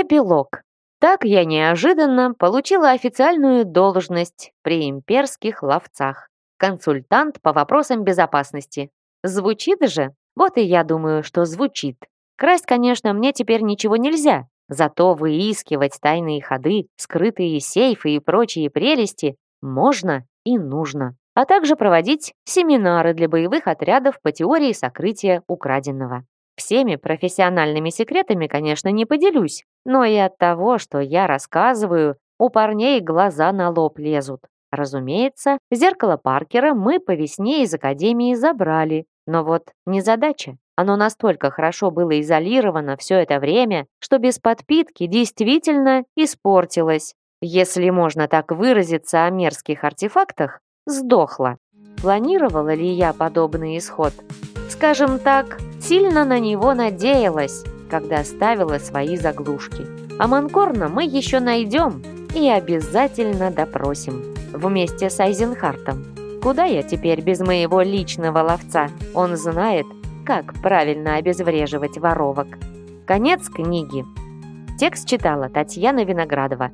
Эпилог. Так я неожиданно получила официальную должность при имперских ловцах. Консультант по вопросам безопасности. Звучит же? Вот и я думаю, что звучит. Красть, конечно, мне теперь ничего нельзя, зато выискивать тайные ходы, скрытые сейфы и прочие прелести можно и нужно. А также проводить семинары для боевых отрядов по теории сокрытия украденного. Всеми профессиональными секретами, конечно, не поделюсь, но и от того, что я рассказываю, у парней глаза на лоб лезут. Разумеется, зеркало Паркера мы по весне из Академии забрали, но вот незадача. Оно настолько хорошо было изолировано все это время, что без подпитки действительно испортилось. Если можно так выразиться о мерзких артефактах, сдохло. Планировала ли я подобный исход? Скажем так, сильно на него надеялась, когда ставила свои заглушки. А Манкорна мы еще найдем и обязательно допросим. Вместе с Айзенхартом. Куда я теперь без моего личного ловца? Он знает, как правильно обезвреживать воровок. Конец книги. Текст читала Татьяна Виноградова.